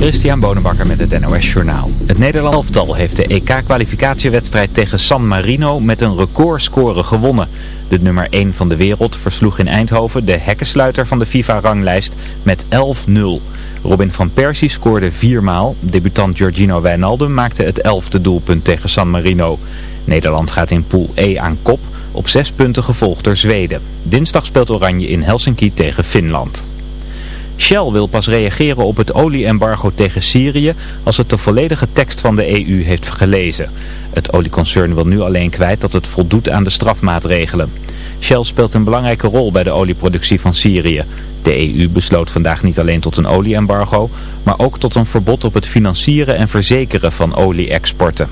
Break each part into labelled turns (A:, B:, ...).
A: Christian Bonenbakker met het NOS Journaal. Het Nederlands elftal heeft de EK-kwalificatiewedstrijd tegen San Marino met een recordscore gewonnen. De nummer 1 van de wereld versloeg in Eindhoven de hekkensluiter van de FIFA-ranglijst met 11-0. Robin van Persie scoorde viermaal. Debutant Giorgino Wijnaldum maakte het elfde doelpunt tegen San Marino. Nederland gaat in pool E aan kop, op zes punten gevolgd door Zweden. Dinsdag speelt Oranje in Helsinki tegen Finland. Shell wil pas reageren op het olieembargo tegen Syrië als het de volledige tekst van de EU heeft gelezen. Het olieconcern wil nu alleen kwijt dat het voldoet aan de strafmaatregelen. Shell speelt een belangrijke rol bij de olieproductie van Syrië. De EU besloot vandaag niet alleen tot een olieembargo, maar ook tot een verbod op het financieren en verzekeren van olie-exporten.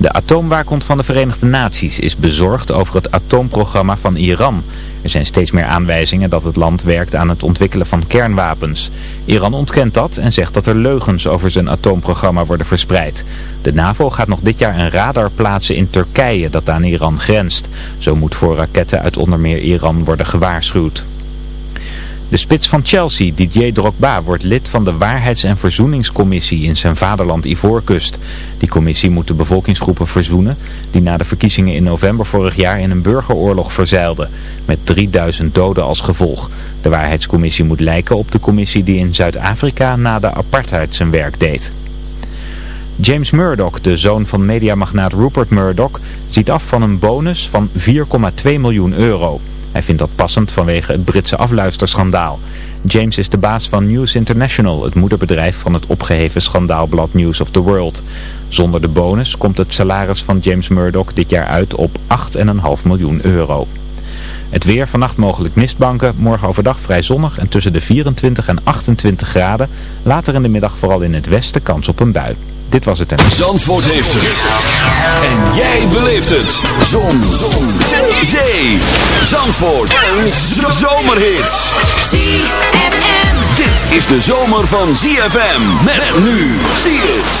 A: De atoomwaakhond van de Verenigde Naties is bezorgd over het atoomprogramma van Iran. Er zijn steeds meer aanwijzingen dat het land werkt aan het ontwikkelen van kernwapens. Iran ontkent dat en zegt dat er leugens over zijn atoomprogramma worden verspreid. De NAVO gaat nog dit jaar een radar plaatsen in Turkije dat aan Iran grenst. Zo moet voor raketten uit onder meer Iran worden gewaarschuwd. De spits van Chelsea, Didier Drogba, wordt lid van de Waarheids- en Verzoeningscommissie in zijn vaderland Ivoorkust. Die commissie moet de bevolkingsgroepen verzoenen die na de verkiezingen in november vorig jaar in een burgeroorlog verzeilden. Met 3000 doden als gevolg. De Waarheidscommissie moet lijken op de commissie die in Zuid-Afrika na de apartheid zijn werk deed. James Murdoch, de zoon van mediamagnaat Rupert Murdoch, ziet af van een bonus van 4,2 miljoen euro. Hij vindt dat passend vanwege het Britse afluisterschandaal. James is de baas van News International, het moederbedrijf van het opgeheven schandaalblad News of the World. Zonder de bonus komt het salaris van James Murdoch dit jaar uit op 8,5 miljoen euro. Het weer, vannacht mogelijk mistbanken, morgen overdag vrij zonnig en tussen de 24 en 28 graden. Later in de middag vooral in het westen kans op een bui. Dit was het en...
B: Zandvoort heeft het. En jij beleeft het. Zon. Zon. Zee. Zandvoort. En zomerhits.
C: ZFM.
B: Dit is de zomer van ZFM. Met nu. Zie het.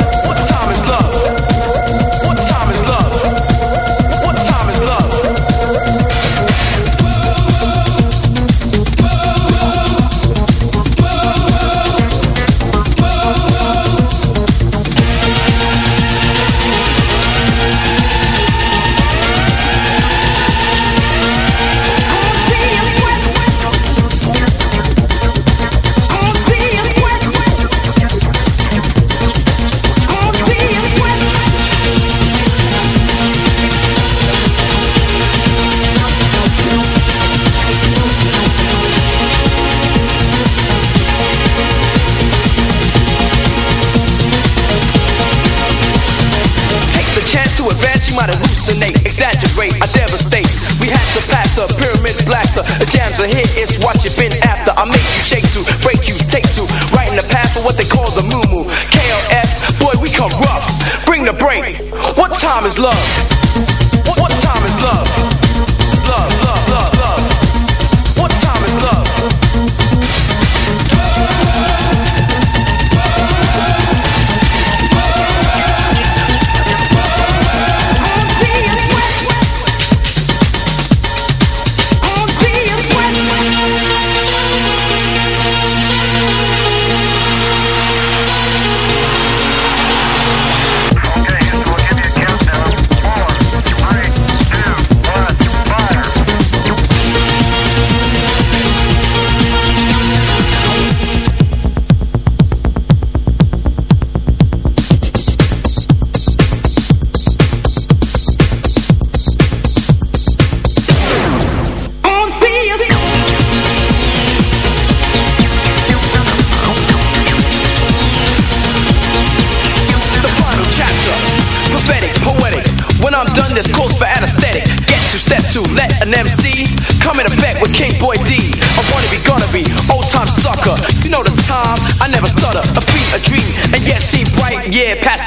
D: Hallucinate, exaggerate, I devastate. We have to pass the pyramid blaster. The jams are here, it's what you've been after. I make you shake to, break you, take to, right in the path for what they call the moo KLF, boy, we come rough. Bring the break. What time is love?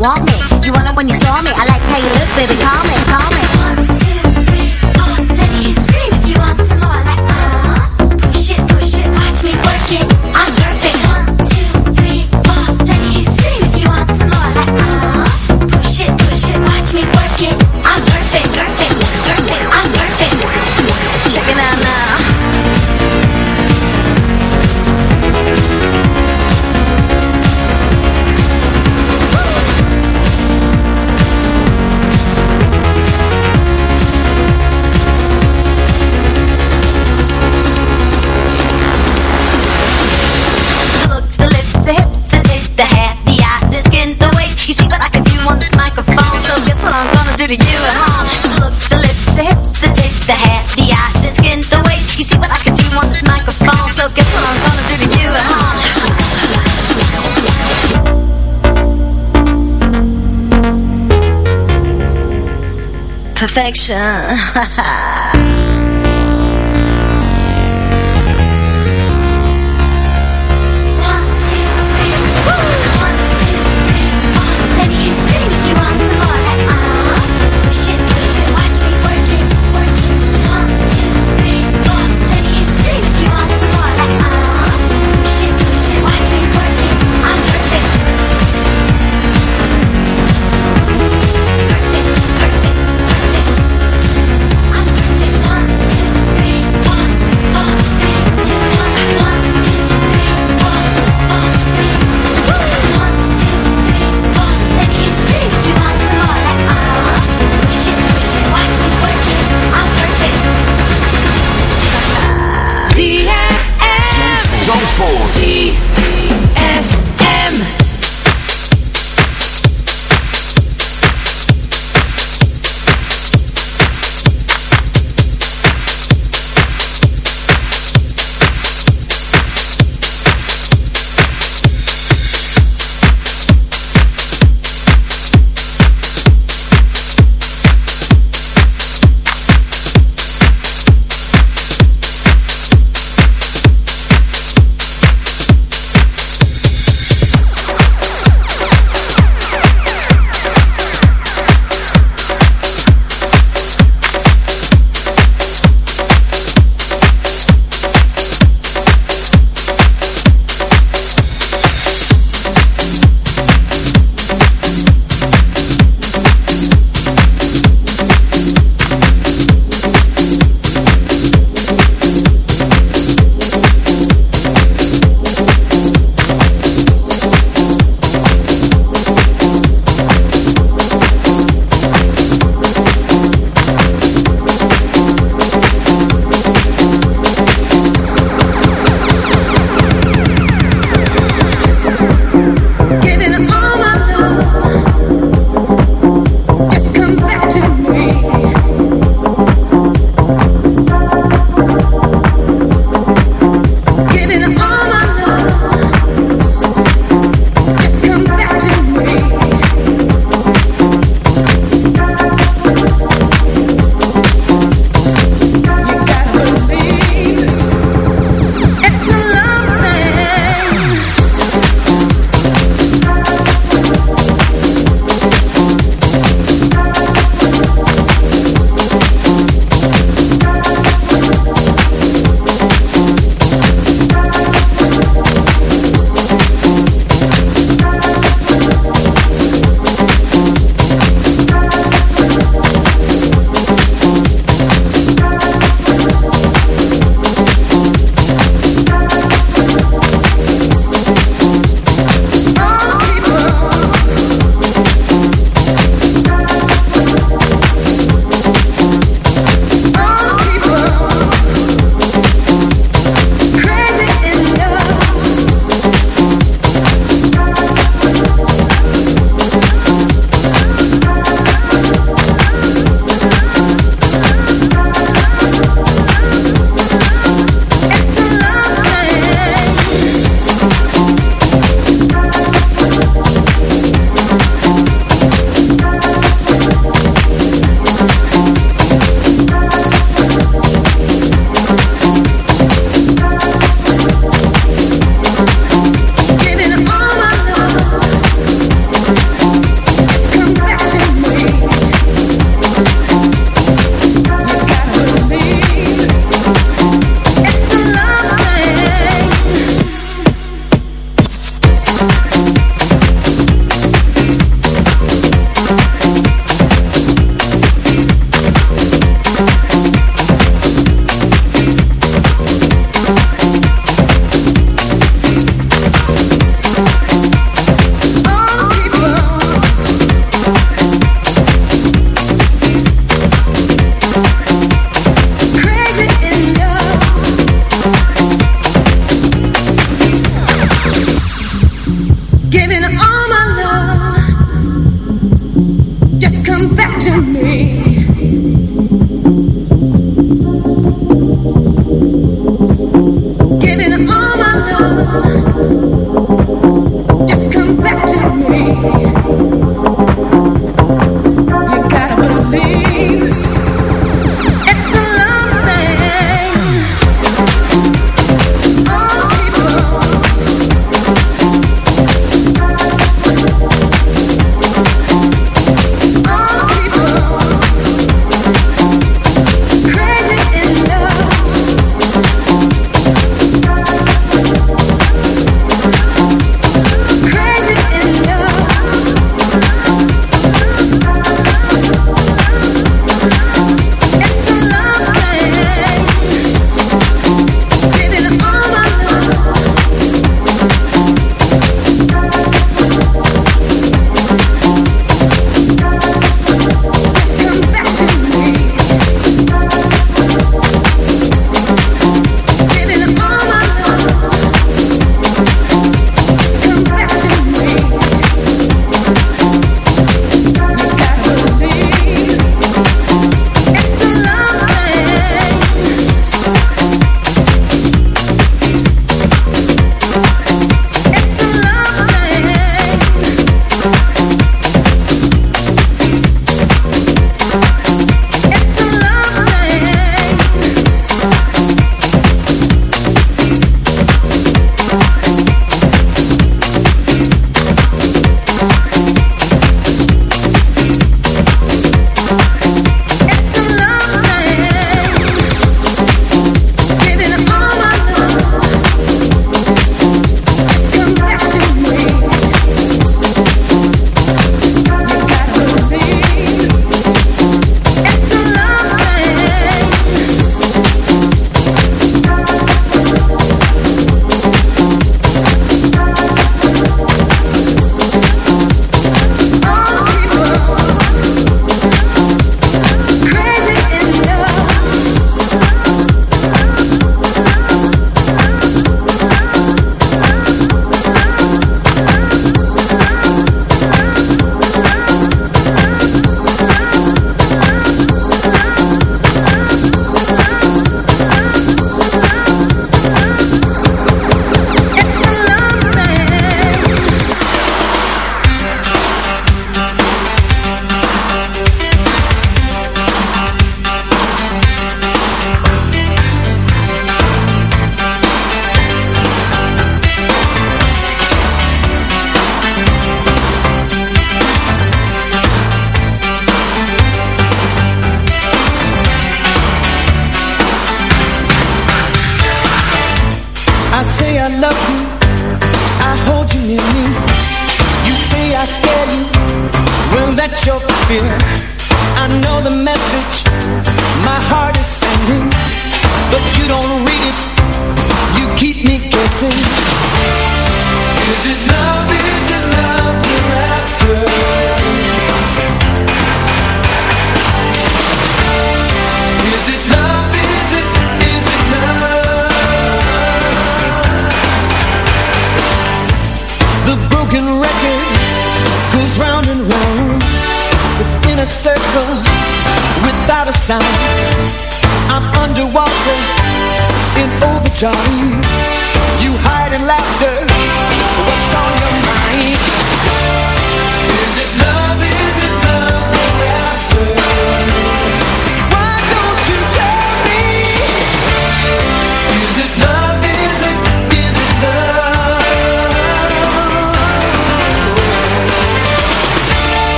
E: want me. You want it when you saw me. I
F: connection.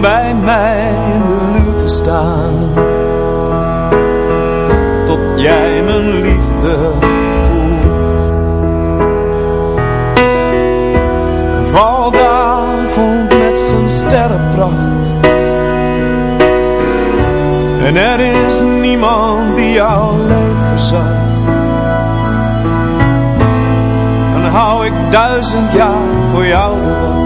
F: Bij mij in de luwte staan. Tot jij mijn liefde voelt. Val de avond met zijn sterrenpracht. En er is niemand die jouw leed verzacht Dan hou ik duizend jaar voor jou de wacht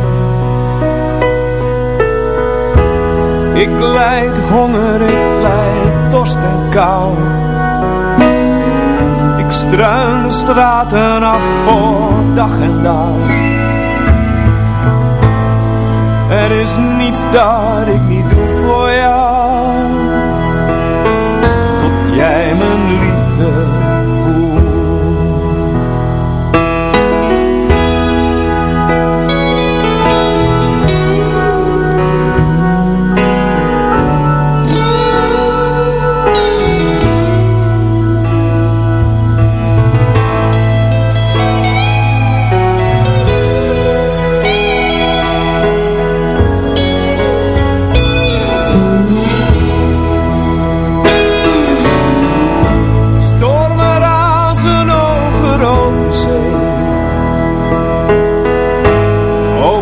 F: Ik leid honger, ik leid dorst en kou. Ik struin de straten af voor dag en dauw Er is niets dat ik niet doe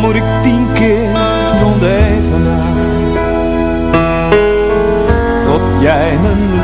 F: Moet ik tien keer rond even naar. Tot jij mijn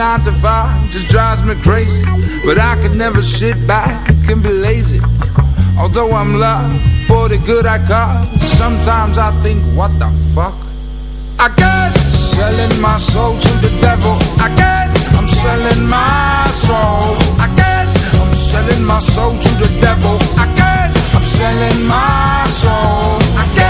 G: Nine to five just drives me crazy. But I could never sit back and be lazy. Although I'm loved for the good I cause sometimes I think, what the fuck? I get selling my soul to the devil. I get, I'm selling my soul. I get, I'm selling my soul to the devil. I get, I'm selling my soul. I get,